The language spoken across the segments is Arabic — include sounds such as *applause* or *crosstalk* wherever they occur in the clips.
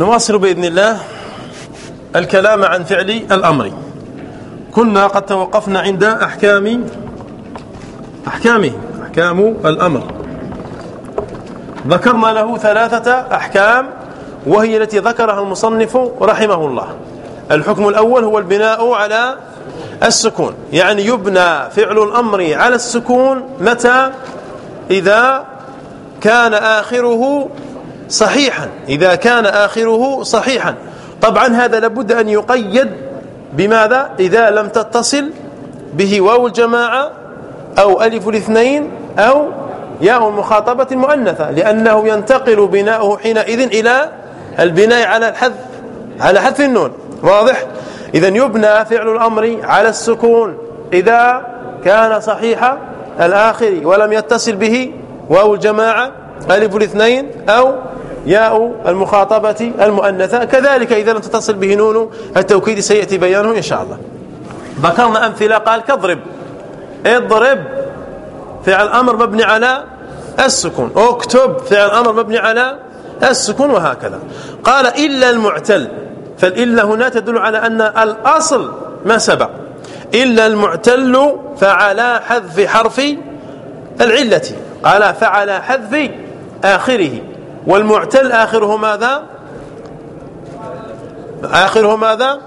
نواصل بإذن الله الكلام عن فعل الأمر. كنا قد توقفنا عند أحكام أحكامه أحكام الأمر. ذكرنا له ثلاثة أحكام وهي التي ذكرها المصنف رحمه الله. الحكم الأول هو البناء على السكون. يعني يبنى فعل الأمر على السكون متى؟ إذا كان آخره صحيحا. إذا كان آخره صحيحا. طبعا هذا لابد أن يقيد بماذا؟ إذا لم تتصل به واو الجماعة أو ألف الاثنين أو ياء المخاطبة المؤنثة لأنه ينتقل بناؤه حينئذ إلى البناء على الحذف على حذف النون. واضح؟ إذا يبنى فعل الأمر على السكون. إذا كان صحيح الآخر ولم يتصل به واو الجماعة ألف الاثنين أو ياء المخاطبة المؤنثة. كذلك إذا لم تتصل به نون التوكيد سيأتي بيانه إن شاء الله. ذكرنا أمثلة؟ قال كضرب. اضرب. فعل أمر مبني على السكون. اكتب. فعل أمر مبني على السكون وهكذا. قال إلا المعتل. فالإلا هنا تدل على أن الأصل ما سبق. إلا المعتل فعلى حذف حرف العلة. قال فعلى حذف آخره. والمعتل آخره ماذا؟ آخره ماذا؟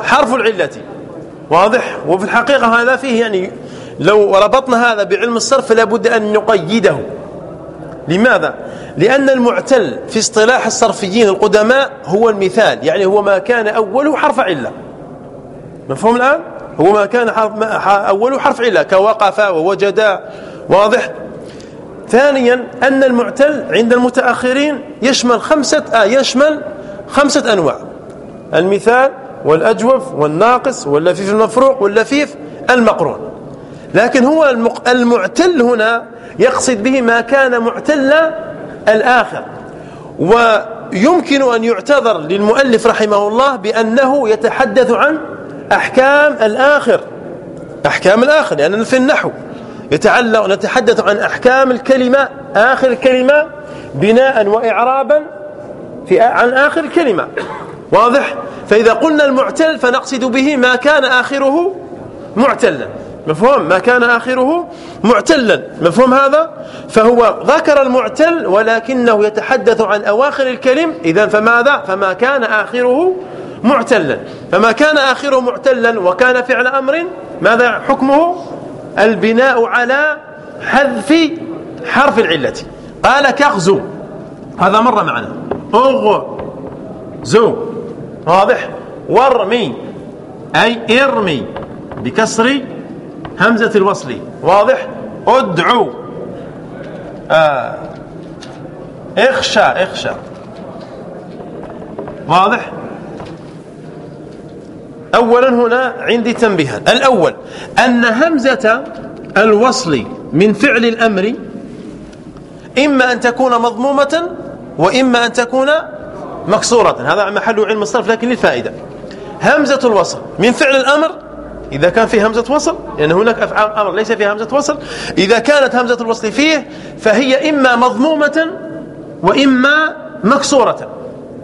حرف العلة. واضح؟ وفي الحقيقة هذا فيه يعني لو ربطنا هذا بعلم الصرف فلا بد أن نقيده. لماذا؟ لأن المعتل في اصطلاح الصرفيين القدماء هو المثال يعني هو ما كان أوله حرف علة. مفهوم الآن؟ هو ما كان حرف أوله حرف علة كوقف ووجد. واضح؟ ثانيا أن المعتل عند المتأخرين يشمل خمسة آه يشمل خمسة أنواع. المثال والأجوف والناقص واللفيف المفروق واللفيف المقرون. لكن هو المعتل هنا يقصد به ما كان معتل الآخر. ويمكن أن يعتذر للمؤلف رحمه الله بأنه يتحدث عن أحكام الآخر. أحكام الآخر لأننا في النحو يتعلق نتحدث عن أحكام الكلمة آخر الكلمة بناء وإعرابا في عن آخر الكلمة واضح؟ فإذا قلنا المعتل فنقصد به ما كان آخره معتلا. مفهوم؟ ما كان آخره معتلا. مفهوم هذا؟ فهو ذكر المعتل ولكنه يتحدث عن أواخر الكلم. إذا فماذا؟ فما كان آخره معتلا. فما كان آخره معتلا وكان فعل أمر ماذا حكمه؟ البناء على حذف حرف العلة. قال كغزو هذا مر معنا. زو. واضح؟ وارمي. أي ارمي. بكسر همزة الوصل. واضح؟ ادعو. آه. اخشى اخشى. واضح؟ أولا هنا عندي تنبيها. الأول أن همزة الوصل من فعل الأمر إما أن تكون مضمومة وإما أن تكون مكسورة. هذا محل علم الصرف لكن للفائدة. همزة الوصل من فعل الأمر إذا كان فيه همزة وصل لأن هناك أفعال أمر ليس فيها همزة وصل إذا كانت همزة الوصل فيه فهي إما مضمومة وإما مكسورة.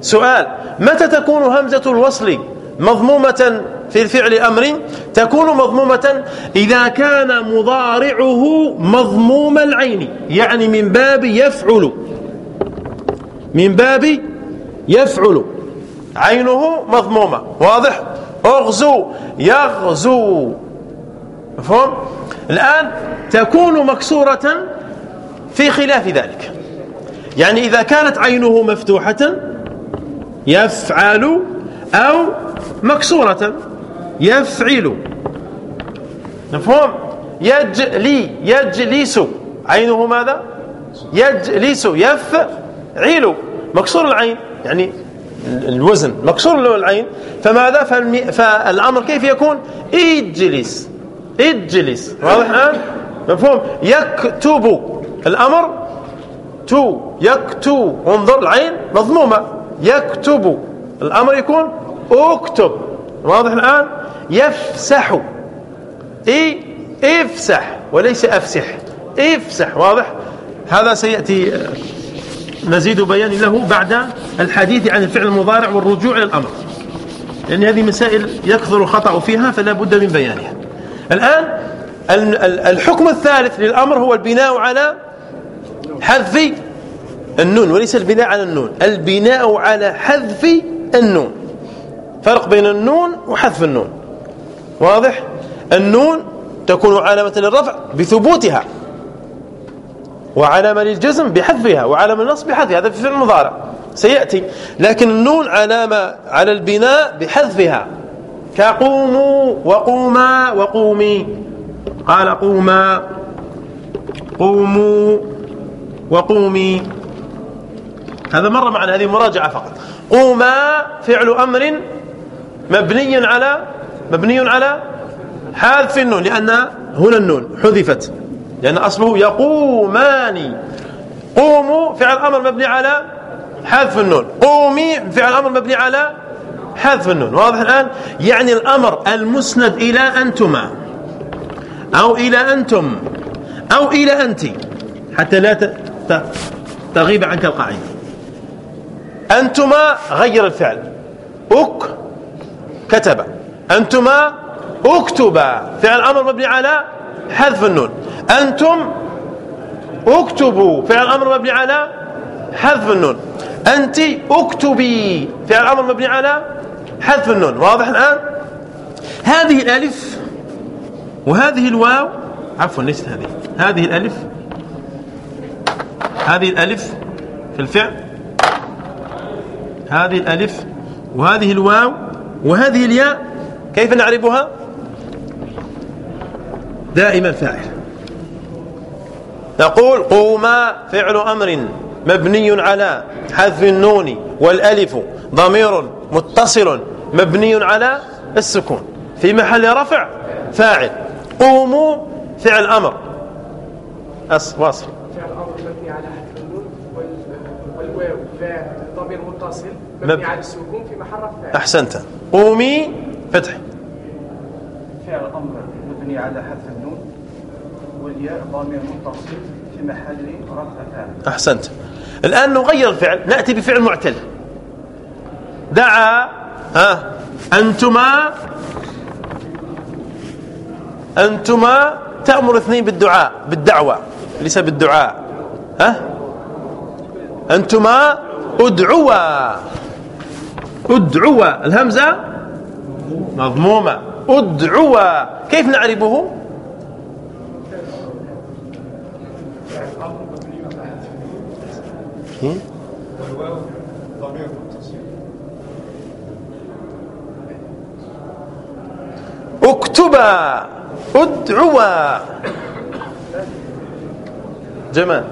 سؤال متى تكون همزة الوصل مضمومة في الفعل أمر تكون مضمومة إذا كان مضارعه مضموم العين يعني من باب يفعل. من باب يفعل. عينه مضمومة واضح؟ أغزو يغزو. مفهوم؟ الآن تكون مكسورة في خلاف ذلك. يعني إذا كانت عينه مفتوحة يفعل أو مكسورة. يفعل. مفهوم؟ يجلي يجلس. عينه ماذا؟ يجلس يفعل. مكسور العين يعني الوزن. مكسور العين. فماذا؟ فالأمر كيف يكون؟ اجلس. اجلس. واضح الآن؟ مفهوم؟ يكتب. الأمر تو يكتب. انظر العين مضمومة. يكتب. الأمر يكون اكتب. واضح الآن؟ يفسح. إي افسح. وليس أفسح. افسح. واضح؟ هذا سيأتي. نزيد بيان له بعد الحديث عن الفعل المضارع والرجوع إلى الأمر. لأن هذه مسائل يكثر الخطأ فيها فلا بد من بيانها. الآن الحكم الثالث للأمر هو البناء على حذف النون وليس البناء على النون. البناء على حذف النون. فرق بين النون وحذف النون. واضح؟ النون تكون علامة للرفع بثبوتها وعلامة للجزم بحذفها وعلامة النصب بحذفها. هذا في فعل المضارع سيأتي. لكن النون علامة على البناء بحذفها. كقوموا وقوما وقومي. قال قوما. قوموا وقومي. هذا مر معنا هذه مراجعة فقط. قوما فعل أمر مبني على مبني على حذف النون لأن هنا النون حذفت. لأن أصله يقومان. قوموا فعل أمر مبني على حذف النون. قومي فعل أمر مبني على حذف النون. واضح الآن؟ يعني الأمر المسند إلى أنتما. أو إلى أنتم. أو إلى أنت. حتى لا تغيب عنك القاعدة. أنتما غير الفعل. أك كتب. أنتما اكتبا فعل أمر مبني على حذف النون. أنتم اكتبوا فعل أمر مبني على حذف النون. أنت اكتبي. فعل أمر مبني على حذف النون. واضح الآن؟ هذه الألف وهذه الواو. عفوا ليست هذه. هذه الألف. هذه الألف في الفعل. هذه الألف وهذه الواو وهذه الياء كيف نعرفها؟ دائما فاعل. نقول قوما فعل أمر مبني على حذف النون والألف ضمير متصل مبني على السكون. في محل رفع فاعل. قوموا فعل أمر. أص واصل. فعل أمر مبني على حذف النون والواو ضمير متصل مبني مب... على السكون في محل رفع أحسنت. قومي فتح. فعل أمر مبني على حذف النون والياء ضمير متصل في محل رفع فاعل أحسنت. الآن نغير الفعل نأتي بفعل معتل. دعا ها أنتما أنتما تأمر اثنين بالدعاء بالدعوة ليس بالدعاء ها؟ أنتما أدعوا. ادعوا الهمزة مضمومة. ادعوا. كيف نعرفه؟ اكتبا ادعوا. جمال.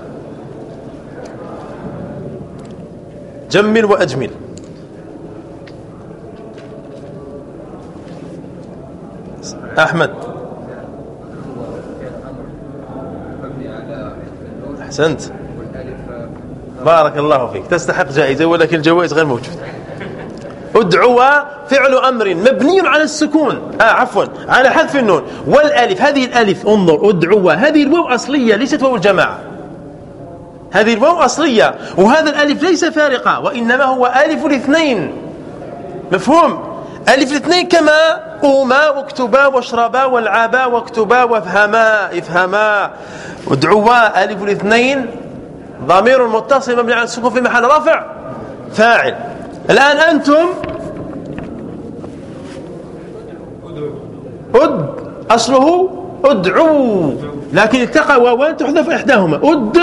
جمل وأجمل. أحمد. أحسنت. بارك الله فيك. تستحق جائزة ولكن الجوائز غير موجود. ادعوا فعل أمر مبني على السكون. آه عفوا على حذف النون. والألف هذه الألف انظر ادعوا هذه الواو أصلية ليست واو الجماعة. هذه الواو أصلية وهذا الألف ليس فارقة وإنما هو ألف الاثنين. مفهوم؟ ألف الاثنين كما قوما واكتبا واشربا والعبا واكتبا وافهما افهما. ادعوا ألف الاثنين. ضمير متصل مبني على السكون في محل رفع. فاعل. الآن أنتم أد أصله ادعوا. لكن التقى وأوان تحذف إحداهما. أد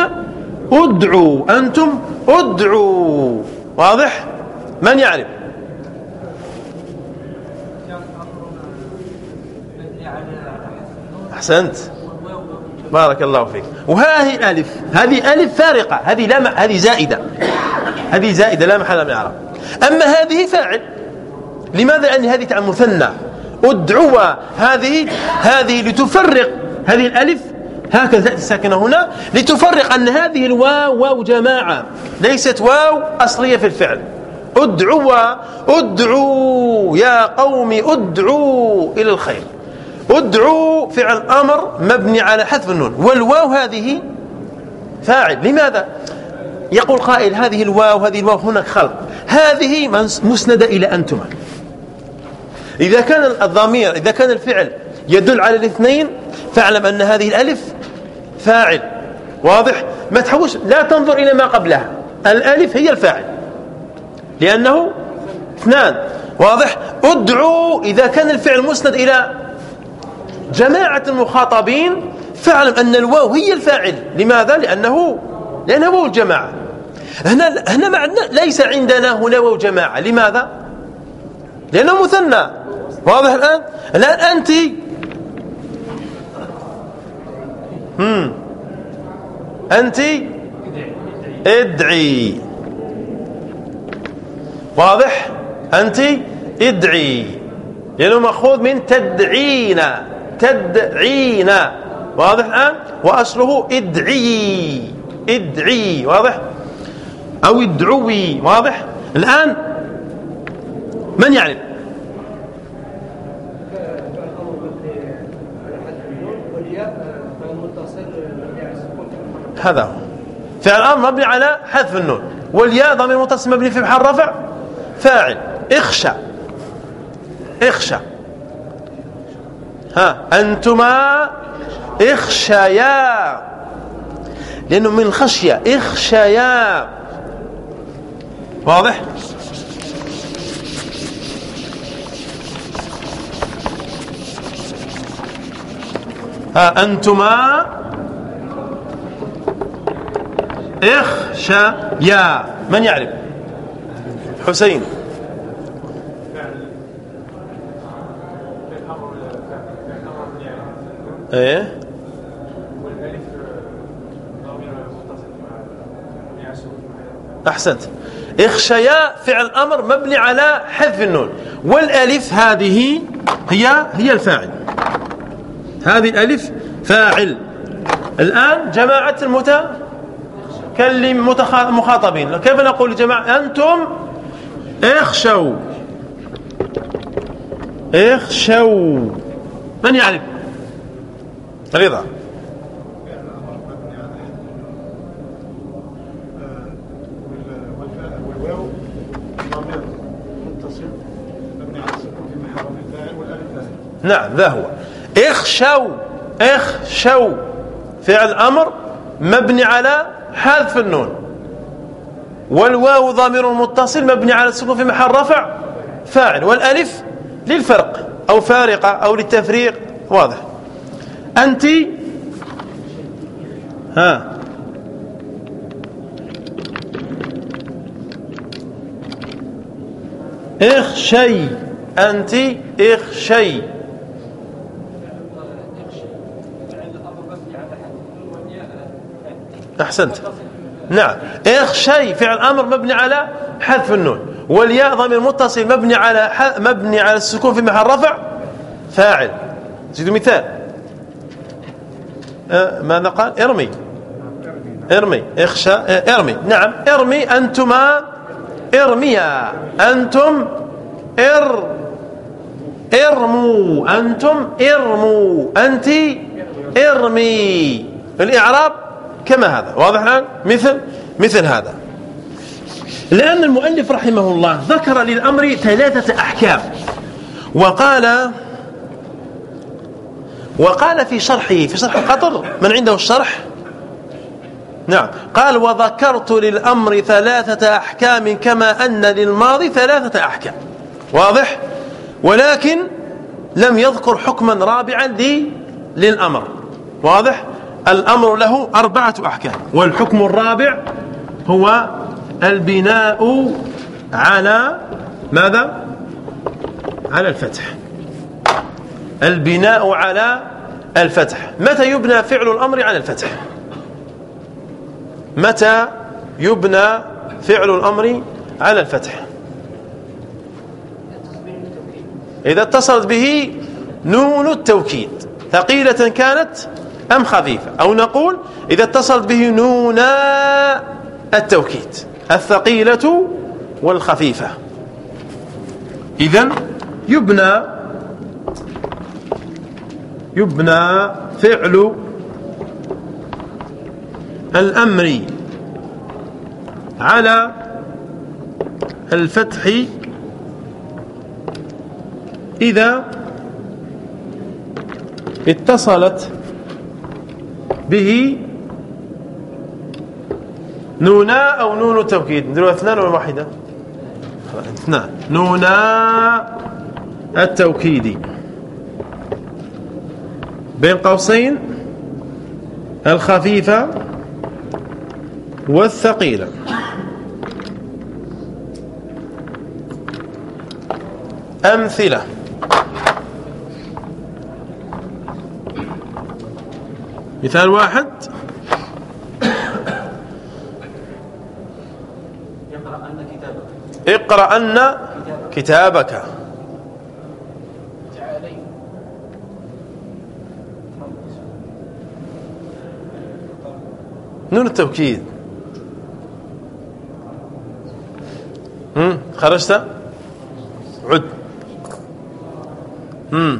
أدعوا. أنتم ادعوا. واضح؟ من يعرف؟ أحسنت. بارك الله فيك. وهذه الالف هذه ألف فارقة هذه لا هذه زائدة. هذه زائدة لا محل من الاعراب أما هذه فاعل. لماذا؟ لأن هذه تاع مثنى. ادعوا هذه هذه لتفرق هذه الألف. هكذا تاتي ساكنه هنا. لتفرق أن هذه الواو واو جماعة. ليست واو أصلية في الفعل. ادعوا ادعوا يا قوم ادعوا إلى الخير. ادعوا فعل أمر مبني على حذف النون. والواو هذه فاعل. لماذا؟ يقول قائل هذه الواو هذه الواو هناك خلق. هذه مسندة إلى أنتما إذا كان الضمير إذا كان الفعل يدل على الاثنين فاعلم أن هذه الألف فاعل. واضح؟ ما تحوش لا تنظر إلى ما قبلها. الألف هي الفاعل. لأنه اثنان. واضح؟ ادعوا إذا كان الفعل مسند إلى جماعة المخاطبين فاعلم أن الواو هي الفاعل. لماذا؟ لأنه لأنه واو الجماعة. هنا هنا ما عندنا ليس عندنا هنا واو جماعة. لماذا؟ لأنه مثنى. واضح الآن؟ الآن أنت هم. أنت ادعي. واضح؟ أنت ادعي. لأنه مأخوذ من تدعينا. تدعينا. واضح الآن؟ وأصله ادعي. ادعي. واضح؟ أو ادعوي. واضح؟ الآن من يعرف هذا هو. فعل الامر مبني على حذف النون. والياء ضمير متصل مبني في محل رفع فاعل. اخشى. اخشى. ها أنتما اخشيا لأنه من خشيه اخشيا واضح؟ ها أنتما اخشيا من يعرف؟ حسين. إيه؟ أحسنت. اخشيا فعل أمر مبني على حذف النون. والألف هذه هي هي الفاعل. هذه الألف فاعل. الآن جماعة المتكلم مخاطبين. كيف نقول لجماعه أنتم اخشوا. اخشوا. من يعرف؟ رضا. نعم ذا هو. اخشوا اخشوا فعل أمر مبني على حذف النون. والواو ضمير متصل مبني على السكون في محل رفع فاعل والألف للفرق أو فارقه أو للتفريق واضح. أنت؟ ها. اخشي. أنت اخشي. أحسنت. نعم. اخشي. فعل أمر مبني على حذف النون. والياء ضمير متصل مبني على مبني على السكون في محل رفع فاعل. زيدوا مثال. ماذا قال إرمي. إرمي. إخشى أه، إرمي. نعم إرمي أنتما إرميا. أنتم إر ارموا أنتم ارموا أنت إرمي. الإعراب كما هذا. واضح الآن؟ مثل مثل هذا. لأن المؤلف رحمه الله ذكر للأمر ثلاثة أحكام. وقال وقال في شرحه في شرح القطر من عنده الشرح؟ نعم. قال وذكرت للأمر ثلاثة أحكام كما أن للماضي ثلاثة أحكام. واضح؟ ولكن لم يذكر حكما رابعا لي للأمر. واضح؟ الأمر له أربعة أحكام. والحكم الرابع هو البناء على ماذا؟ على الفتح. البناء على الفتح. متى يبنى فعل الأمر على الفتح؟ متى يبنى فعل الأمر على الفتح؟ إذا اتصلت به نون التوكيد. ثقيلة كانت أم خفيفة؟ أو نقول إذا اتصلت به نونا التوكيد. الثقيلة والخفيفة. إذن يبنى يبنى فعل الأمر على الفتح إذا اتصلت به نونا أو نون التوكيد. نديروا اثنان ولا واحدة؟ اثنان. نونا التوكيد. بين قوسين الخفيفة والثقيلة. أمثلة. مثال واحد. اقرأ أن كتابك. نون التوكيد. خرجت؟ عد. مم.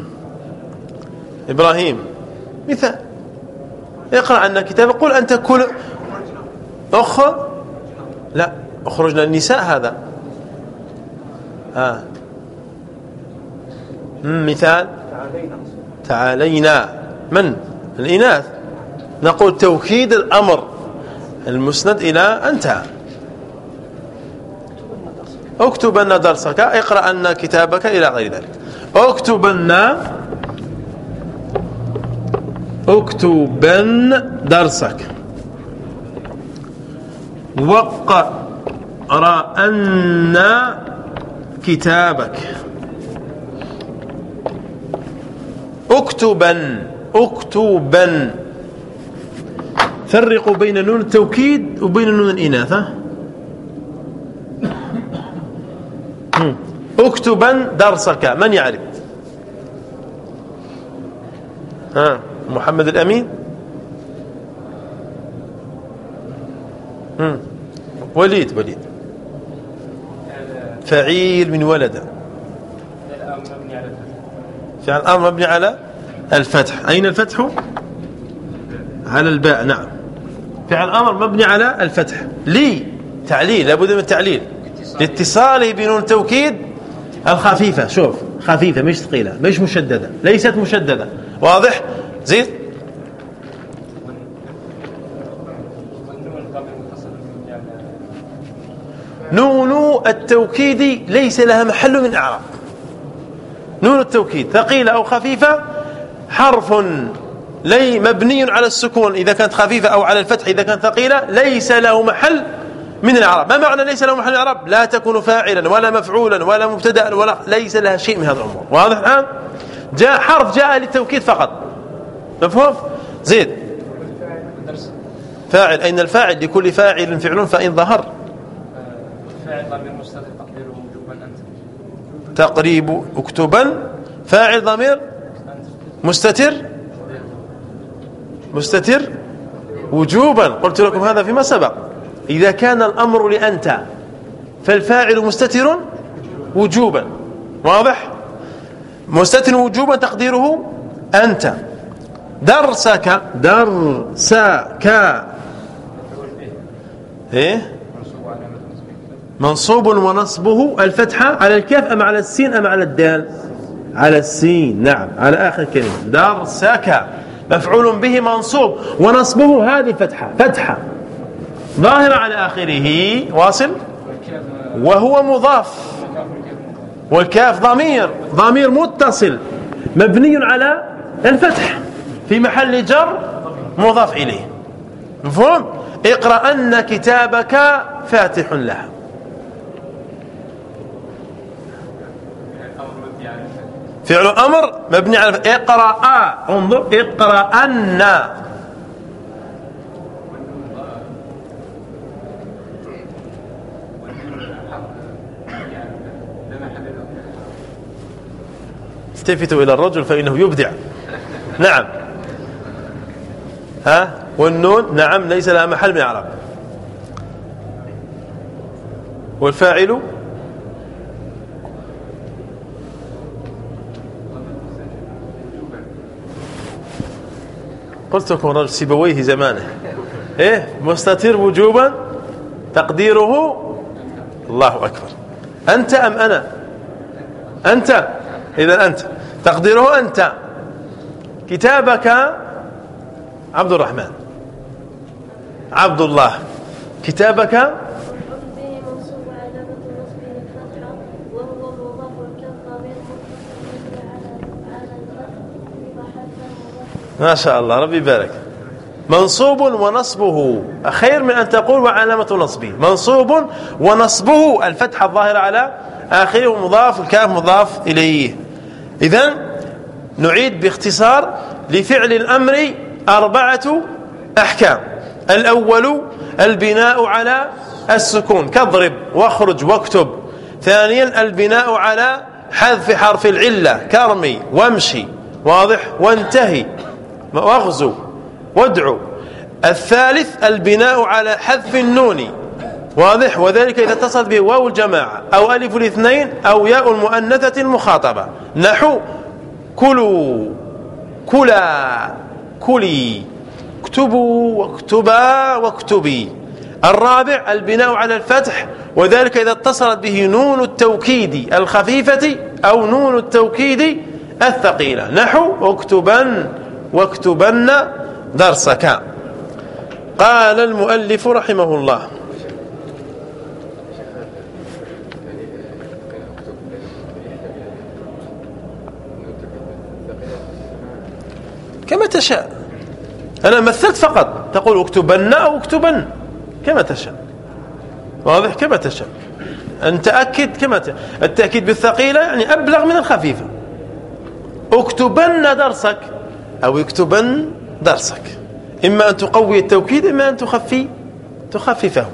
إبراهيم. مثال. اقرأ عنا كتاب قل أنت كل أخ لا أخرجنا النساء هذا. آه. مثال. تعالينا. من؟ الإناث. نقول توكيد الأمر. المسند إلى أنت. اكتبن درسك اقرأ أن كتابك إلى غير ذلك. اكتبن اكتبن درسك. وقرأن كتابك. اكتبن اكتبن فرقوا بين نون التوكيد وبين نون الإناثة اكتبا درسك من يعرف؟ ها محمد الأمين؟ وليد وليد. فعيل من ولد فعل الأمر مبني على الفتح. أين الفتح؟ على الباء نعم. فعل أمر مبني على الفتح. لي تعليل لابد من التعليل لاتصاله بنون التوكيد الخفيفة. شوف خفيفة مش ثقيلة مش مشددة ليست مشددة. واضح؟ زيد نون التوكيد ليس لها محل من أعراب. نون التوكيد ثقيلة أو خفيفة حرف لي مبني على السكون إذا كانت خفيفة أو على الفتح إذا كانت ثقيلة ليس له محل من الإعراب. ما معنى ليس له محل من الإعراب؟ لا تكون فاعلا ولا مفعولا ولا مبتدا ولا ليس لها شيء من هذا الأمور. واضح الآن؟ جاء حرف جاء للتوكيد فقط. مفهوم؟ زيد فاعل. أين الفاعل؟ لكل فاعل فعل فإن ظهر. فاعل ضمير مستتر وجوبا تقريب اكتبا. فاعل ضمير مستتر. مستتر وجوبا. قلت لكم هذا فيما سبق. إذا كان الأمر لأنت فالفاعل مستتر وجوبا. واضح؟ مستتر وجوبا تقديره أنت. درسك درسك. إيه؟ منصوب ونصبه الفتحة على الكاف أم على السين أم على الدال؟ على السين. نعم على آخر كلمة. درسك. مفعول به منصوب. ونصبه هذه فتحة. فتحة. ظاهرة على آخره. واصل؟ وهو مضاف. والكاف ضمير. ضمير متصل. مبني على الفتح. في محل جر مضاف إليه. مفهوم؟ اقرأ أن كتابك فاتح له فعل أمر مبني على اقرأ انظر اقرأ أن. التفتوا إلى الرجل فإنه يبدع. نعم. ها؟ والنون نعم ليس لها محل من اعراب والفاعل قلت لكم رجل سيبويه زمانه. إيه؟ مستتر وجوبا؟ تقديره؟ الله أكبر. أنت أم أنا؟ أنت. إذا أنت. تقديره أنت. كتابك عبد الرحمن. عبد الله. كتابك ما شاء الله ربي يبارك. منصوب ونصبه. خير من أن تقول وعلامة نصبه. منصوب ونصبه. الفتحة الظاهرة على آخره مضاف الكاف مضاف إليه. إذا نعيد باختصار لفعل الأمر أربعة أحكام. الأول البناء على السكون كاضرب واخرج واكتب. ثانيا البناء على حذف حرف العلة كرمي وامشي واضح وانتهي. واغزو وادعو. الثالث البناء على حذف النون. واضح؟ وذلك إذا اتصلت به واو الجماعة أو ألف الاثنين أو ياء المؤنثة المخاطبة نحو كلوا كلا كلي اكتبوا واكتبا واكتبي. الرابع البناء على الفتح وذلك إذا اتصلت به نون التوكيد الخفيفة أو نون التوكيد الثقيلة. نحو اكتبن. واكتبن درسك. قال المؤلف رحمه الله. كما تشاء. أنا مثلت فقط. تقول اكتبن أو اكتبن. كما تشاء. واضح؟ كما تشاء. أن تأكد كما التأكيد بالثقيلة يعني أبلغ من الخفيفة. اكتبن درسك. أو اكتبن درسك. إما أن تقوي التوكيد إما أن تخفي تخففه.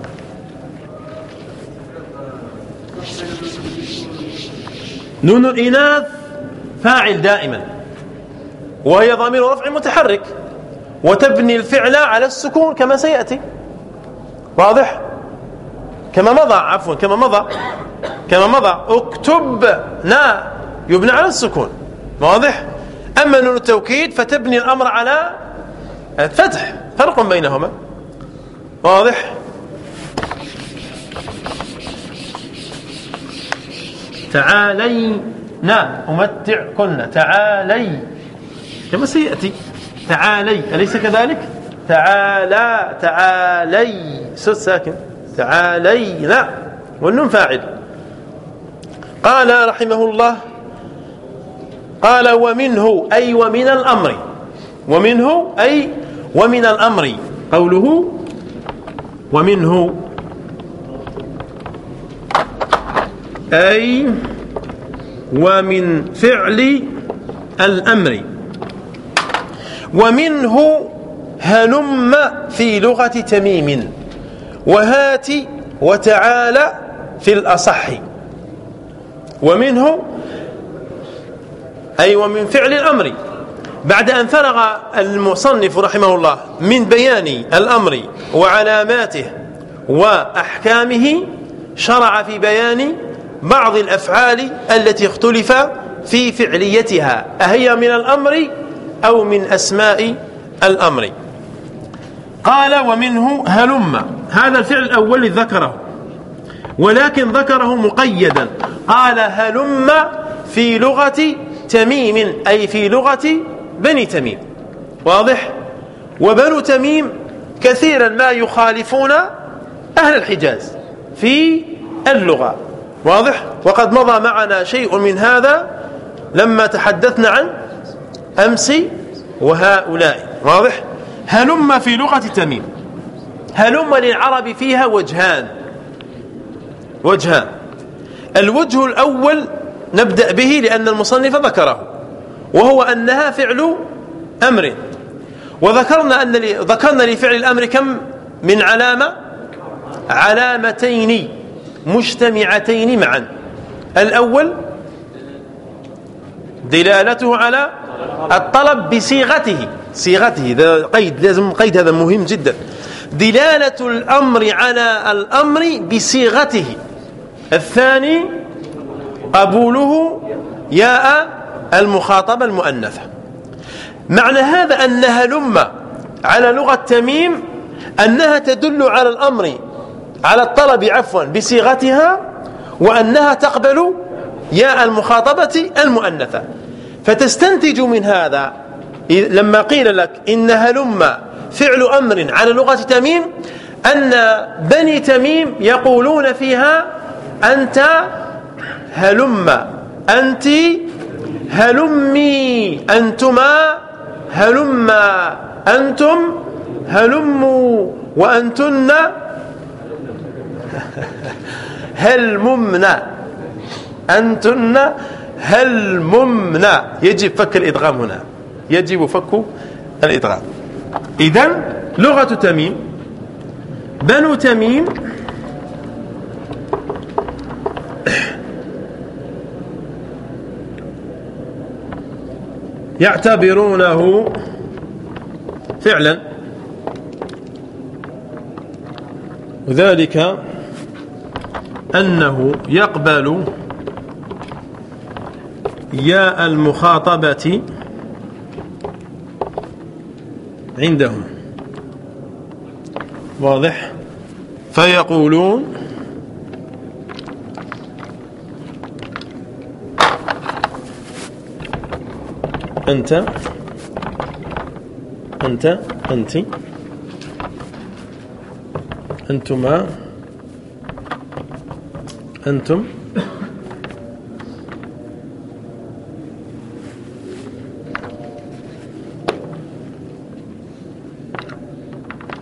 نون الإناث فاعل دائما وهي ضمير رفع متحرك وتبني الفعل على السكون كما سيأتي. واضح؟ كما مضى عفوا كما مضى كما مضى. اكتب نا يبنى على السكون. واضح؟ أما نون التوكيد فتبني الأمر على الفتح فرق بينهما. واضح؟ تعالينا أمتعكن. تعالي. كما سيأتي. تعالي. أليس كذلك؟ تعالى تعالي. سد ساكن. تعالينا. والنون فاعل. قال رحمه الله قال ومنه أي ومن الأمر. ومنه أي ومن الأمر. قوله ومنه. أي ومن فعل الأمر. ومنه هلم في لغة تميم. وهات وتعالى في الأصح. ومنه أي ومن فعل الأمر. بعد أن فرغ المصنف رحمه الله من بيان الأمر وعلاماته وأحكامه شرع في بيان بعض الأفعال التي اختلف في فعليتها. أهي من الأمر أو من أسماء الأمر. قال ومنه هلم. هذا الفعل الأول ذكره. ولكن ذكره مقيدا. قال هلم في لغة تميم أي في لغة بني تميم. واضح؟ وبنو تميم كثيرا ما يخالفون أهل الحجاز في اللغة. واضح؟ وقد مضى معنا شيء من هذا لما تحدثنا عن أمس وهؤلاء. واضح؟ هلم في لغة تميم. هلم للعرب فيها وجهان. وجهان. الوجه الأول نبدأ به لأن المصنف ذكره وهو أنها فعل أمر. وذكرنا أن ذكرنا لفعل الأمر كم؟ من علامة علامتين مجتمعتين معا. الأول دلالته على الطلب بصيغته. صيغته هذا قيد لازم قيد هذا مهم جدا. دلالة الأمر على الأمر بصيغته. الثاني قبوله ياء المخاطبة المؤنثة. معنى هذا أنها لمة على لغة تميم أنها تدل على الأمر على الطلب عفوا بصيغتها وأنها تقبل ياء المخاطبة المؤنثة. فتستنتج من هذا لما قيل لك إن هلم فعل أمر على لغة تميم أن بني تميم يقولون فيها أنت هلم أنت هلمي أنتما هلما أنتم هلموا وأنتن. هلممنا أنتن هلممنا. يجب فك الإدغام هنا. يجب فك الإدغام. إذن لغة تميم بنو تميم يعتبرونه فعلا. وذلك أنه يقبل ياء المخاطبة عندهم. واضح؟ فيقولون أنت أنت أنت أنتما أنتم.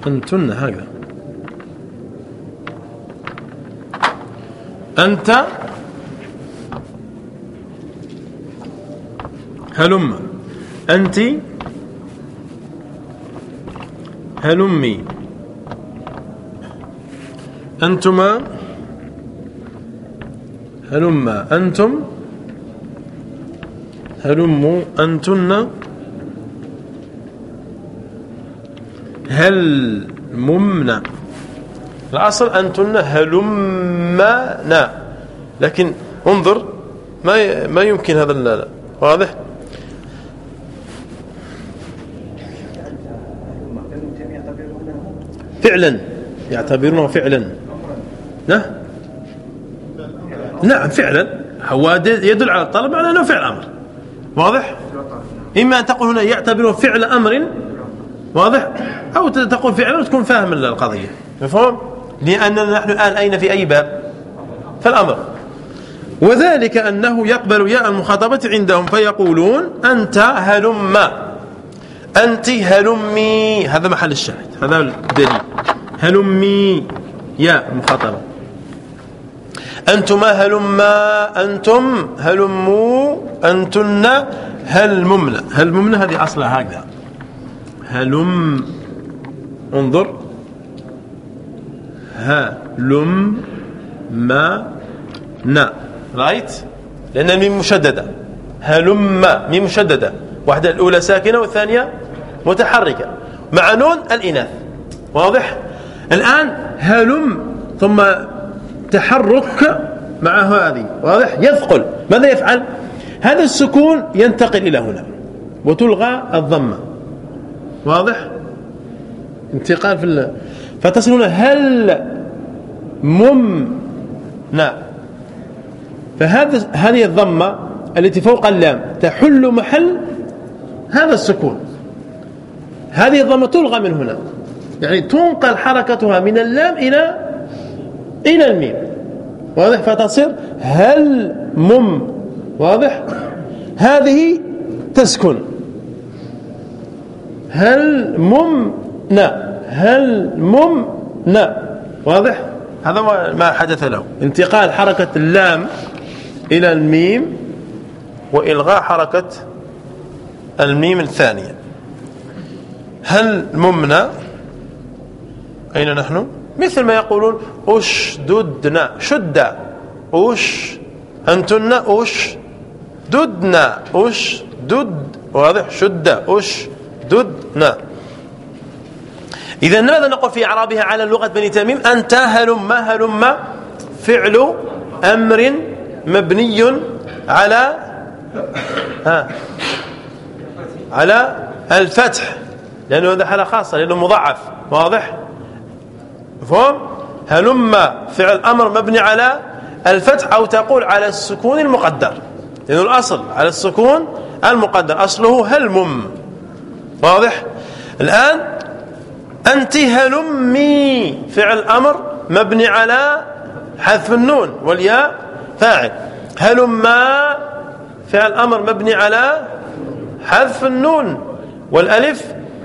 أنتن هكذا. أنت. هلم. أنت؟ هلمي. أنتما؟ هلما أنتم؟ هلموا أنتن؟ هل ممنا الأصل أنتن هلمنا لكن انظر ما ما يمكن هذا. واضح؟ فعلا. يعتبرونه فعلا. نعم نعم فعلا. هو يدل على الطلب على أنه فعل أمر. واضح؟ إما أن تقول هنا يعتبره فعل أمر. واضح؟ أو تقول فعلا وتكون فاهم القضية. مفهوم؟ لاننا نحن الآن أين في أي باب؟ في الأمر. وذلك أنه يقبل ياء المخاطبة عندهم فيقولون أنت هلم. أنت هلمي. هذا محل الشاهد. هذا الدليل. هلمي. يا المخاطبه أنتما هلما أنتم هلموا أنتن هلممن. هلممن هذه أصلها هكذا. هلم انظر. هلم ما نا. رايت لأن الميم مشددة. هلم ميم مشددة. واحدة الأولى ساكنة والثانية متحركة. مع نون الإناث. واضح؟ الآن هلم ثم تحرك مع هذه. واضح؟ يثقل. ماذا يفعل؟ هذا السكون ينتقل إلى هنا وتلغى الضمة. واضح؟ انتقال في. فتصل هنا هل مم؟ نعم فهذا هذه الضمة التي فوق اللام تحل محل هذا السكون. هذه الضمة تلغى من هنا. يعني تنقل حركتها من اللام إلى إلى الميم. واضح فتصير هل مم؟ واضح؟ هذه تسكن. هل مم؟ نا هل مم؟ نا واضح؟ هذا ما حدث له. انتقال حركة اللام إلى الميم وإلغاء حركة الميم الثانية. هل ممنا؟ أين نحن؟ مثل ما يقولون أشددنا شد. أش. أنتن. أش. ددنا. أش. دد. واضح. شد. أش. ددنا. إذا ماذا نقول في إعرابها على لغة بني تميم؟ أنت هلم هلم فعل أمر مبني على ها على الفتح. لأنه هذا حالة خاصة لأنه مضاعف. واضح؟ مفهوم هلم فعل أمر مبني على الفتح أو تقول على السكون المقدر. لأنه الأصل على السكون المقدر. أصله هلمم. واضح؟ الآن أنت هلمي فعل أمر مبني على حذف النون والياء فاعل. هلما فعل أمر مبني على حذف النون والألف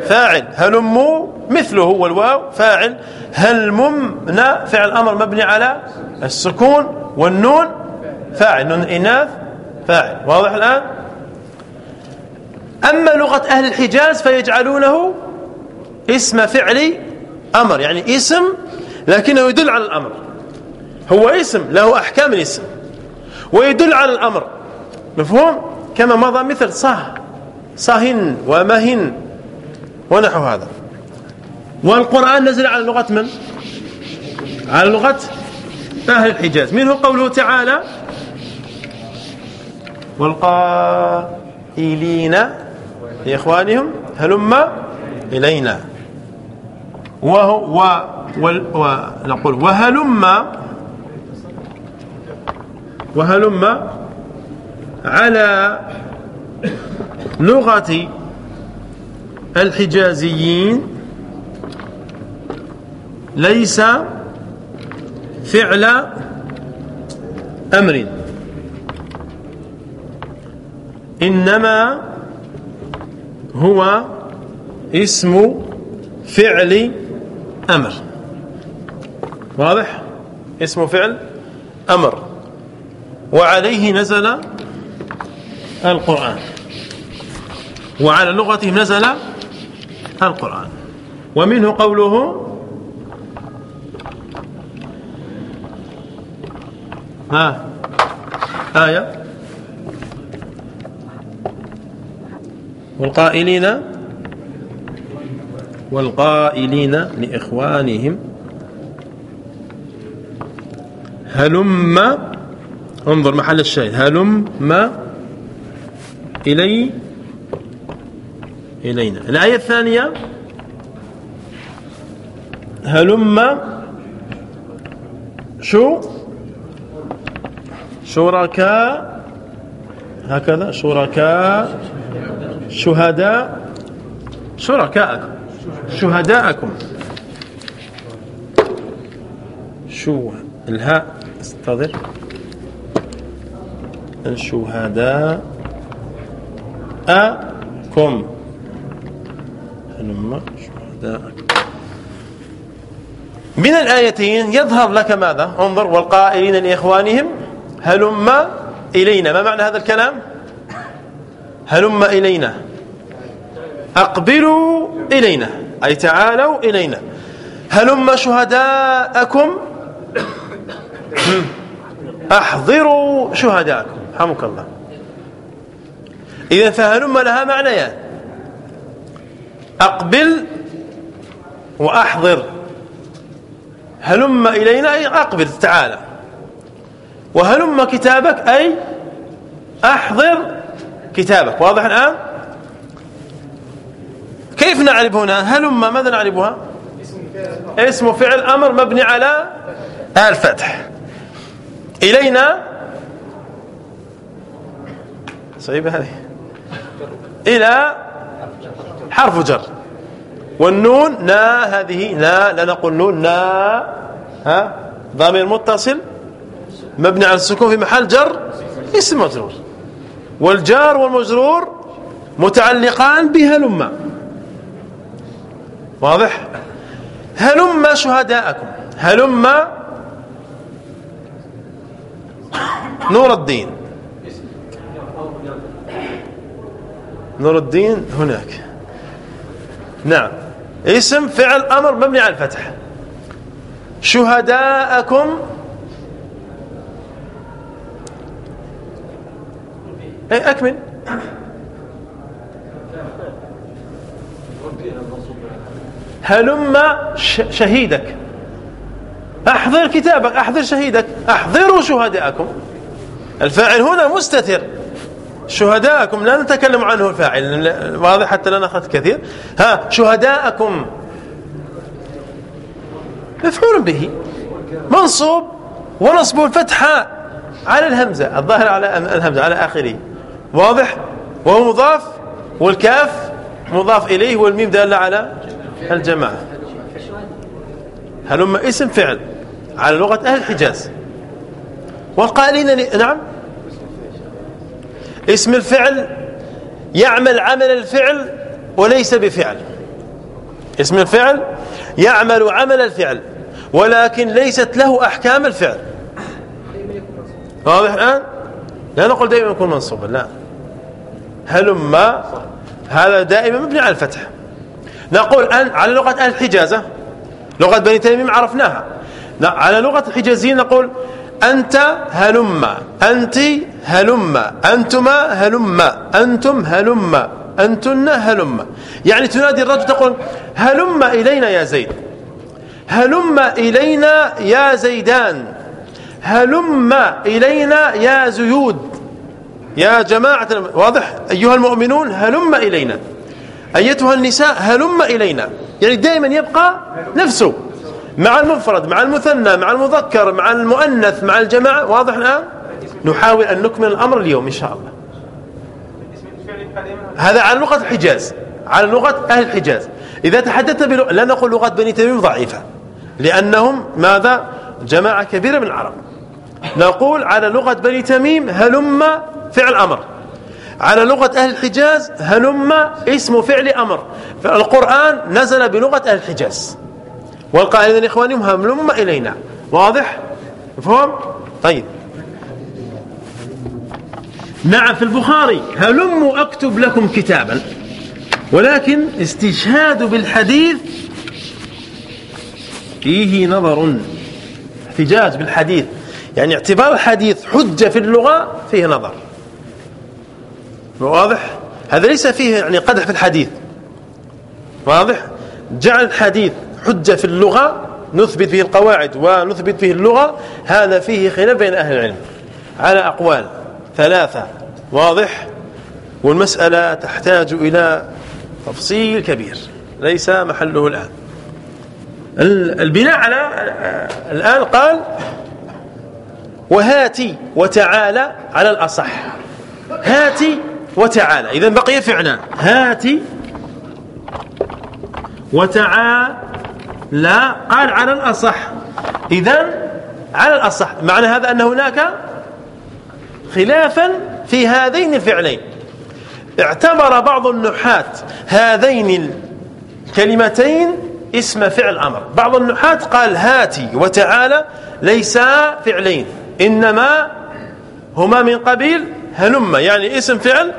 فاعل. هلموا مثله والواو فاعل. هلممنا فعل أمر مبني على السكون والنون؟ فاعل نون الإناث فاعل. واضح الآن؟ أما لغة أهل الحجاز فيجعلونه اسم فعل أمر يعني اسم لكنه يدل على الأمر. هو اسم له أحكام الاسم ويدل على الأمر. مفهوم؟ كما مضى مثل صه صهن ومهن ونحو هذا. والقرآن نزل على لغة من؟ على لغة أهل الحجاز. منه قوله تعالى والقائلين لإخوانهم هلم إلينا. وهو ونقول وهلم وهلم على لغة الحجازيين ليس فعل أمر. إنما هو اسم فعل أمر. واضح؟ اسم فعل أمر. وعليه نزل القرآن. وعلى لغتهم نزل القرآن. ومنه قوله ها. آية والقائلين. والقائلين لإخوانهم. هلم. انظر محل الشاهد. هلم إلي. إلينا. الآية الثانية. هلم. شو؟ شركاء هكذا شركاء شهداء شركاءكم شهداءكم. شو الهاء؟ استظر الشهداء أكم هلم شهداءكم. من الآيتين يظهر لك ماذا؟ انظر والقائلين لإخوانهم هلم إلينا. ما معنى هذا الكلام؟ هلم إلينا. أقبلوا إلينا. أي تعالوا إلينا. هلم شهداءكم. *coughs* أحضروا شهداءكم. حمك الله. إذا فهلم لها معنيان أقبل وأحضر. هلم إلينا أي أقبل تعالى وهلم كتابك أي أحضر كتابك. واضح الآن؟ كيف نعرف هنا؟ هلم ماذا نعرفها اسم فعل أمر مبني على الفتح. إلينا صعيبة هذه. إلى حرف جر. والنون نا هذه نا لا نقول نون نا ها ضمير متصل. مبني على السكون في محل جر اسم مجرور. والجار والمجرور متعلقان بهلم واضح؟ هلم شهداءكم. هلم نور الدين. نور الدين هناك. نعم. اسم فعل أمر مبني على الفتح. شهداءكم اي أكمل. هلم شهيدك. أحضر كتابك أحضر شهيدك. أحضروا شهداءكم. الفاعل هنا مستتر. شهداءكم لا نتكلم عنه الفاعل واضح حتى لا ناخذ كثير. ها شهداءكم. مفعول به. منصوب ونصب الفتحة على الهمزة الظاهر على الهمزة على آخره. واضح؟ وهو مضاف والكاف مضاف إليه والميم دالة على الجماعة. هلم اسم فعل على لغة أهل الحجاز. والقائلين نعم؟ اسم الفعل يعمل عمل الفعل وليس بفعل. اسم الفعل يعمل عمل الفعل ولكن ليست له أحكام الفعل. واضح الآن؟ لا نقول دائما يكون منصوبا لا. هلم هذا دائما مبني على الفتح. نقول أن على لغة الحجازة. لغة بني تيميم عرفناها. على لغة الحجازيين نقول أنت هلم أنت هلم أنتما هلم أنتم هلم أنتن هلم. يعني تنادي الرجل تقول هلم إلينا يا زيد. هلم إلينا يا زيدان. هلم إلينا يا زيود. يا جماعة واضح؟ أيها المؤمنون هلم إلينا. أيتها النساء هلم إلينا. يعني دائما يبقى نفسه. مع المفرد مع المثنى مع المذكر مع المؤنث مع الجماعة. واضح الآن؟ نحاول أن نكمل الأمر اليوم إن شاء الله. هذا على لغة الحجاز. على لغة أهل الحجاز. إذا تحدثت بلغة لا نقول لغة بني تميم ضعيفة. لأنهم ماذا؟ جماعة كبيرة من العرب. نقول على لغة بني تميم هلم فعل أمر. على لغة أهل الحجاز هلم اسم فعل أمر. القرآن نزل بلغة أهل الحجاز. والقائلين لإخوانهم هلم إلينا. واضح؟ مفهوم؟ طيب. نعم في البخاري. هلموا أكتب لكم كتابا. ولكن استشهاد بالحديث فيه نظر احتجاج بالحديث. يعني اعتبار الحديث حجة في اللغة فيه نظر. واضح؟ هذا ليس فيه يعني قدح في الحديث. واضح؟ جعل الحديث حجة في اللغة نثبت فيه القواعد ونثبت فيه اللغة هذا فيه خلاف بين أهل العلم. على أقوال ثلاثة. واضح؟ والمسألة تحتاج إلى تفصيل كبير. ليس محله الآن. البناء على الآن قال وهاتي وتعالى على الأصح. هاتي وتعالى. إذا بقي فعلا. هاتي وتعالى قال على الأصح. إذا على الأصح. معنى هذا أن هناك خلافا في هذين الفعلين. اعتبر بعض النحاة هذين الكلمتين اسم فعل أمر. بعض النحاة قال هاتي وتعالى ليسا فعلين. إنما هما من قبيل هلم يعني اسم فعل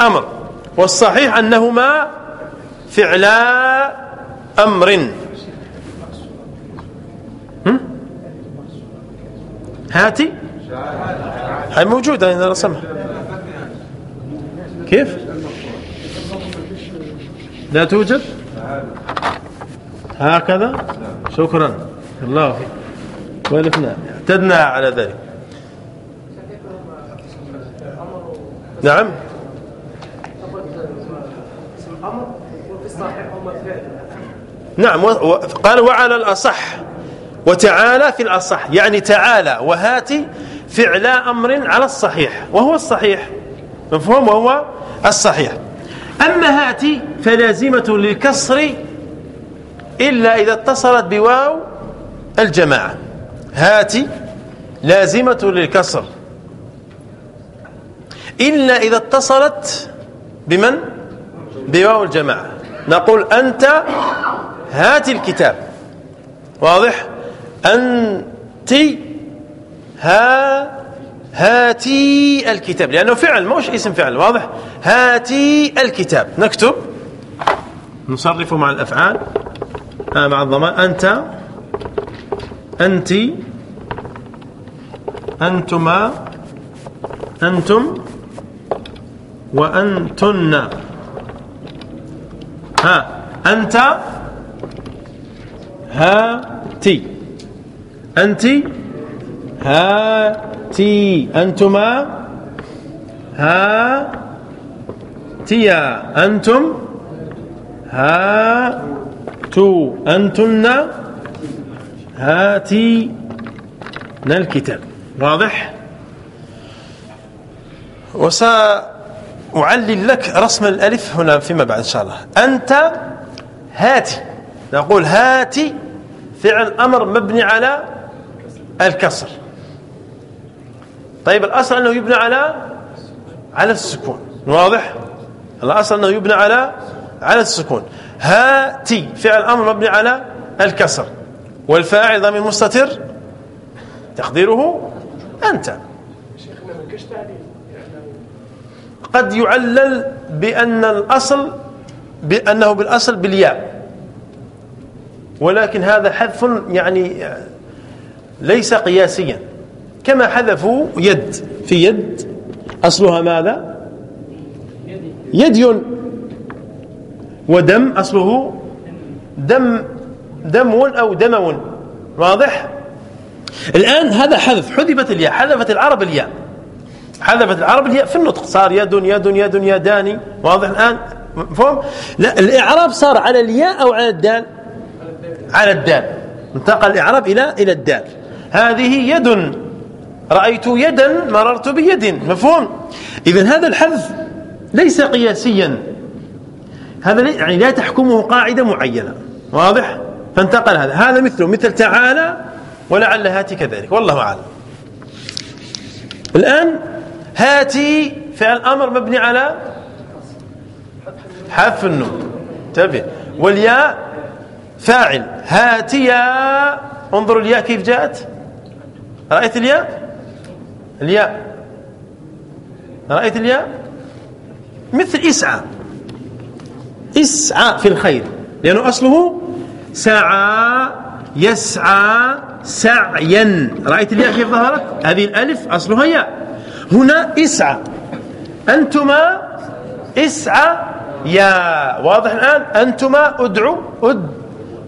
أمر. والصحيح أنهما فعلا أمر. هاتي. هاي موجودة هنا رسمها كيف؟ لا توجد؟ هكذا؟ شكرا. الله فيك والفنا اعتدنا على ذلك. نعم. نعم قال وعلى الأصح. وتعالى في الأصح يعني تعالى وهاتي فعل أمر على الصحيح وهو الصحيح. مفهوم؟ وهو الصحيح. أما هاتي فلازمة للكسر إلا إذا اتصلت بواو الجماعة. هاتي لازمة للكسر. إلا إذا اتصلت بمن؟ بواو الجماعة. نقول أنت هات الكتاب. واضح؟ أنت ها هاتي الكتاب. لأنه فعل مش اسم فعل واضح؟ هاتي الكتاب. نكتب. نصرف مع الأفعال. آه مع الضمان. أنت أنت أنتما أنتم وأنتن. ها أنت هاتي. أنت هاتي. أنتما هاتيا. أنتم هاتوا أنتن هاتي الكتاب. واضح؟ وسأعلل لك رسم الألف هنا فيما بعد إن شاء الله. أنت هاتي. نقول هاتي فعل أمر مبني على الكسر. طيب الأصل أنه يبنى على على السكون. واضح؟ الأصل أنه يبنى على على السكون. هاتي فعل أمر مبني على الكسر. والفاعل ضمير مستتر تقديره أنت قد يعلل بأن الأصل بأنه بالأصل بالياء ولكن هذا حذف يعني ليس قياسيا كما حذفوا يد في يد أصلها ماذا يد ودم أصله دم دمو أو دمو واضح؟ الآن هذا حذف. حذفت الياء. حذفت العرب الياء. حذفت العرب الياء في النطق. صار يد يد يد يداني واضح الآن؟ مفهوم؟ لا الإعراب صار على الياء أو على الدال؟ على الدال. انتقل الإعراب إلى إلى الدال. هذه يد. رأيت يدا مررت بيد. مفهوم؟ إذا هذا الحذف ليس قياسيا. هذا يعني لا تحكمه قاعدة معينة. واضح؟ فانتقل هذا. هذا مثله مثل تعالى ولعل هاتي كذلك. والله أعلم. الآن هاتي فعل أمر مبني على حذف النون. انتبه. والياء فاعل. هاتيا انظروا الياء كيف جاءت. رأيت الياء؟ الياء. رأيت الياء؟ مثل إسعى. إسعى في الخير. لأنه أصله سعى يسعى سعيا. رأيت الياء كيف ظهرت؟ هذه الألف أصلها ياء. هنا اسعى. أنتما اسعى يا واضح الآن؟ أنتما ادعوا أد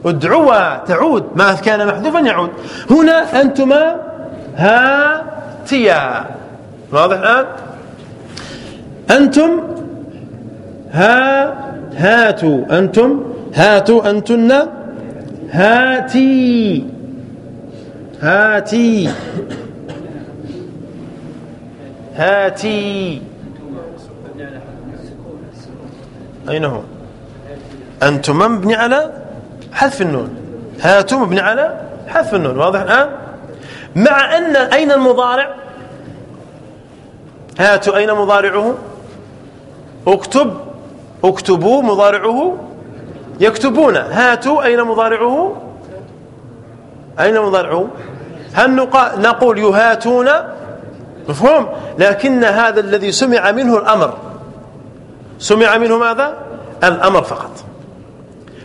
ادعوا تعود. ما كان محذوفا يعود. هنا أنتما هاتيا. واضح الآن؟ أنتم ها هاتوا. أنتم هاتوا. أنتن هاتي. هاتي. هاتي. أين هو؟ أنتم مبني على حذف النون. هاتوا مبني على حذف النون. واضح الآن؟ مع أن أين المضارع؟ هاتوا أين مضارعه؟ اكتب. اكتبوا مضارعه. يكتبون هاتوا أين مضارعه؟ أين مضارعه؟ هل نقول يهاتون؟ مفهوم. لكن هذا الذي سمع منه الأمر. سمع منه ماذا؟ الأمر فقط.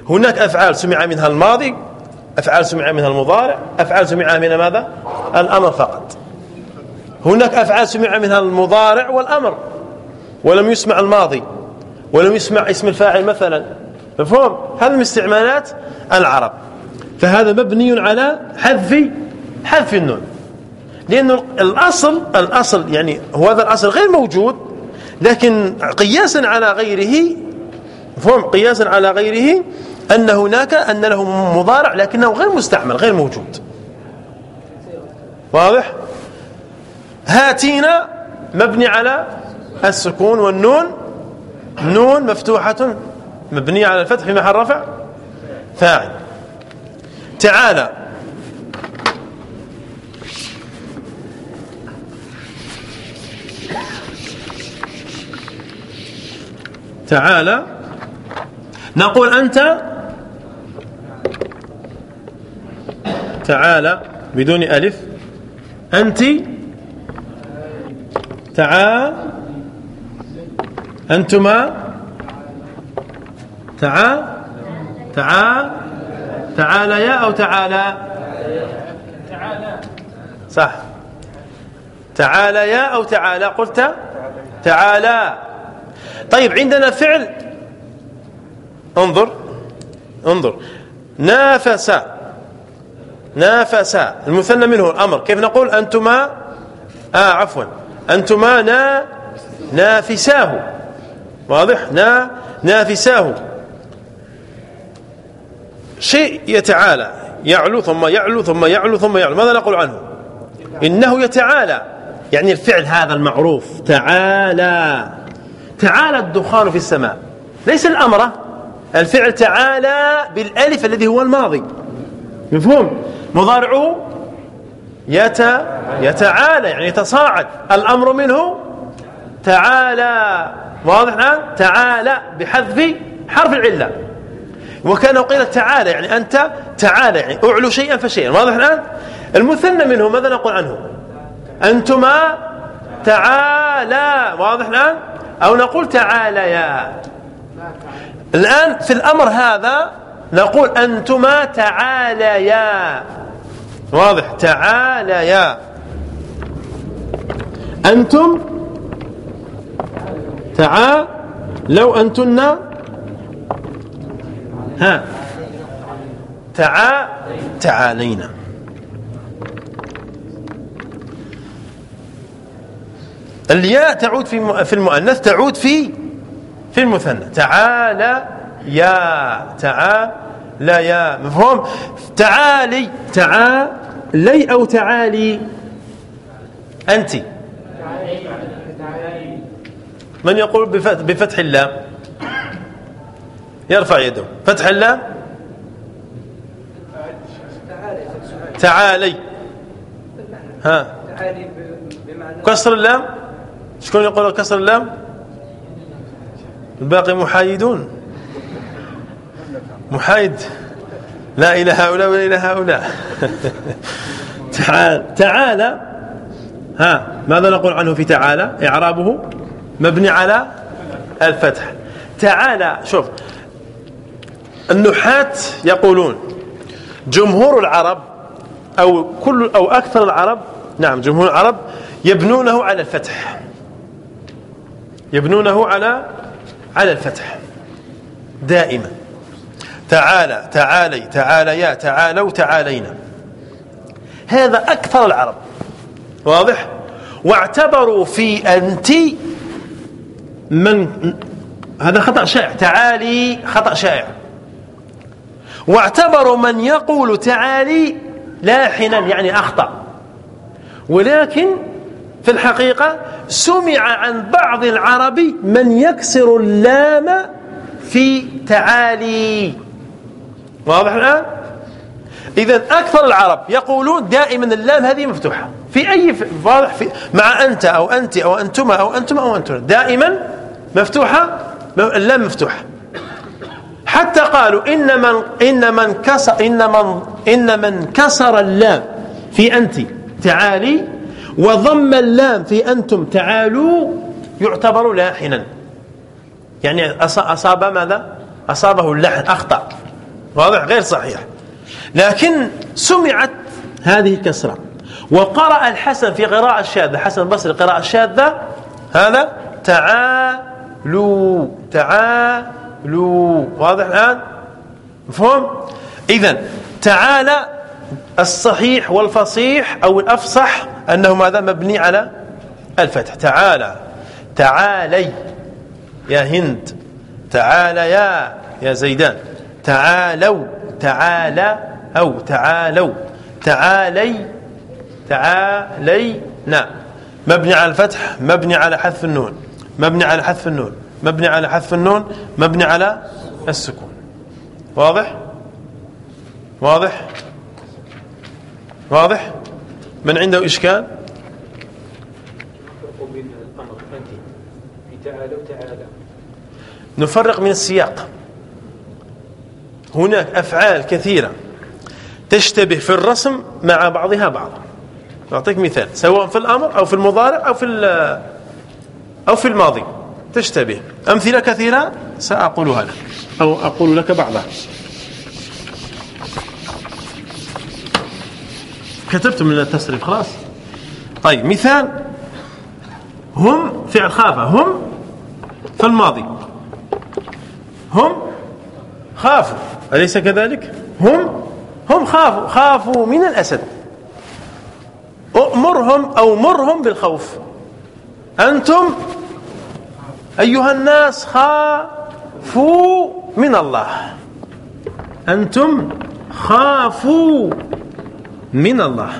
هناك أفعال سمع منها الماضي أفعال سمع منها المضارع أفعال سمع منها ماذا؟ الأمر فقط. هناك أفعال سمع منها المضارع والأمر. ولم يسمع الماضي. ولم يسمع اسم الفاعل مثلا. مفهوم؟ هذا من استعمالات العرب. فهذا مبني على حذف حذف النون. لأنه الأصل الأصل يعني هو هذا الأصل غير موجود لكن قياسا على غيره مفهوم؟ قياسا على غيره أن هناك أن له مضارع لكنه غير مستعمل غير موجود. واضح؟ هاتينا مبني على السكون والنون. نون مفتوحة. مبنية على الفتح في محل رفع؟ فاعل. تعالى. تعالى. نقول أنت. تعالى بدون ألف. أنت. تعا. أنتما. تعا تعا تعالى يا أو تعالى صح. تعالى يا أو تعالى قلت تعالى طيب عندنا فعل. انظر انظر. نافس نافس. المثنى منه الأمر. كيف نقول؟ أنتما آه عفوا. أنتما نا نافساه. واضح؟ نا نافساه. شيء يتعالى. يعلو ثم يعلو ثم يعلو ثم يعلو. ماذا نقول عنه؟ إنه يتعالى. يعني الفعل هذا المعروف تعالى. تعالى الدخان في السماء. ليس الأمر. الفعل تعالى بالألف الذي هو الماضي. مفهوم؟ مضارعه يت يتعالى يعني يتصاعد. الأمر منه تعالى. واضح الآن؟ تعالى بحذف حرف العلة. وكان قيل تعالى يعني أنت تعالى يعني أعلو شيئا فشيئا. واضح الآن؟ المثنى منه ماذا نقول عنه؟ أنتما تعالى واضح الآن؟ أو نقول تعاليا الآن في الأمر هذا نقول أنتما تعاليا واضح تعاليا أنتم تعال لو أنتن ها. تعا تعالينا. الياء تعود في في المؤنث تعود في في المثنى. تعالى يا تعالى يا مفهوم؟ تعالي تعالي أو تعالي؟ انت. من يقول بفتح اللام يرفع يده. فتح اللام تعالي. ها. كسر اللام. شكون يقول كسر اللام؟ الباقي محايدون. محايد. لا إلى هؤلاء ولا إلى هؤلاء. *laughs* تعال. تعالى ها. ماذا نقول عنه في تعالى إعرابه مبني على الفتح. تعالى شوف. النحاة يقولون جمهور العرب أو كل أو أكثر العرب نعم جمهور العرب يبنونه على الفتح. يبنونه على على الفتح. دائما. تعالى تعالي تعاليا تعالوا تعالينا. هذا أكثر العرب. واضح؟ واعتبروا في أنت من هذا خطأ شائع. تعالي خطأ شائع. واعتبروا من يقول تعالي لاحنا يعني أخطأ. ولكن في الحقيقة سمع عن بعض العرب من يكسر اللام في تعالي. واضح الآن؟ إذا أكثر العرب يقولون دائما اللام هذه مفتوحة. في أي واضح؟ في مع أنت أو أنت أو أنتما أو أنتما أو أنتما. دائما مفتوحة اللام مفتوحة. حتى قالوا إن من إن من كسر إن من إن من كسر اللام في أنت. تعالي. وضم اللام في أنتم. تعالوا. يعتبر لاحنا. يعني أصاب ماذا؟ أصابه اللحن أخطأ. واضح؟ غير صحيح. لكن سمعت هذه الكسرة. وقرأ الحسن في قراءة الشاذة. حسن البصري قراءة الشاذة. هذا تعالوا. تعالوا. واضح الآن؟ مفهوم؟ إذا تعالى الصحيح والفصيح أو الأفصح أنه ماذا؟ مبني على الفتح. تعالى تعالي يا هند. تعالى يا يا زيدان. تعالوا. تعالى أو تعالوا. تعالي. تعالينا. مبني على الفتح مبني على حذف النون. مبني على حذف النون. مبني على حذف النون مبني على السكون. واضح؟ واضح؟ واضح؟ من عنده إشكال؟ نفرق من السياق. هناك أفعال كثيرة تشتبه في الرسم مع بعضها بعضا. أعطيك مثال سواء في الأمر أو في المضارع أو في أو في الماضي. تشتبه. أمثلة كثيرة سأقولها لك. أو أقول لك بعضها. كتبت من التصريف خلاص. طيب مثال. هم فعل خافة. هم في الماضي هم خافوا. أليس كذلك؟ هم هم خافوا. خافوا من الأسد. أمرهم أو مرهم بالخوف. أنتم أيها الناس خافوا من الله. أنتم خافوا من الله.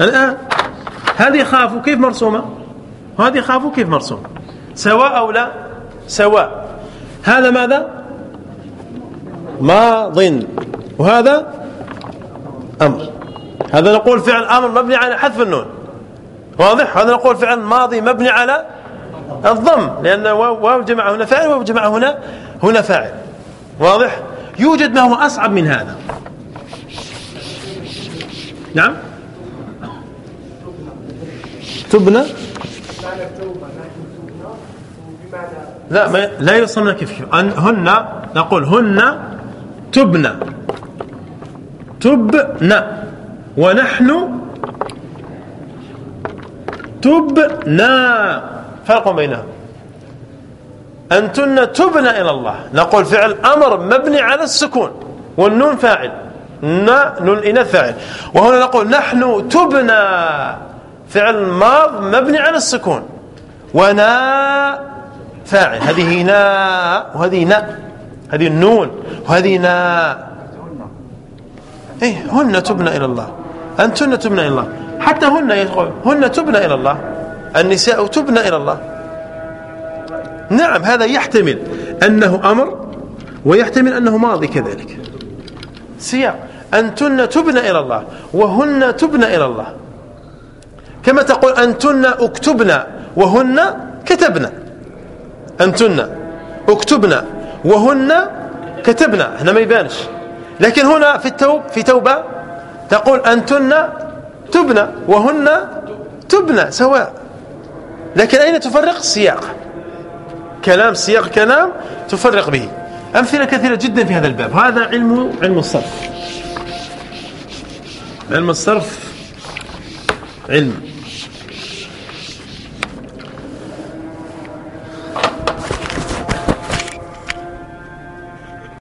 الآن هذه خافوا كيف مرسومة؟ وهذه خافوا كيف مرسومة؟ سواء أو لا؟ سواء. هذا ماذا؟ ماض. وهذا أمر. هذا نقول فعل أمر مبني على حذف النون. واضح؟ هذا نقول فعل ماضي مبني على الضم لأن واو جمع هنا فاعل واو جمع هنا هنا فاعل. واضح؟ يوجد ما هو أصعب من هذا. نعم؟ تبنى؟ لا ما لا يصلنا كيف هن نقول هن تبنى. تبنى. ونحن تبنى. فرق بينهم أنتن تبنى إلى الله. نقول فعل أمر مبني على السكون والنون فاعل. نون إناث فاعل. وهنا نقول نحن تبنى. فعل ماض مبني على السكون. ونا فاعل. هذه نا وهذه نا. هذه النون وهذه نا. إيه هن تبنى إلى الله. أنتن تبنى إلى الله. حتى هن يقول هن تبنى إلى الله. النساء تبنى إلى الله. نعم هذا يحتمل أنه أمر ويحتمل أنه ماضي كذلك. سياق. أنتن تبنى إلى الله وهن تبنى إلى الله. كما تقول أنتن اكتبنا وهن كتبنا. أنتن اكتبنا وهن كتبنا. هنا ما يبانش. لكن هنا في التوب في توبة تقول أنتن تبنى وهن تبنى سواء لكن أين تفرق؟ السياق كلام سياق كلام تفرق به. أمثلة كثيرة جدا في هذا الباب. هذا علم علم الصرف. علم الصرف علم.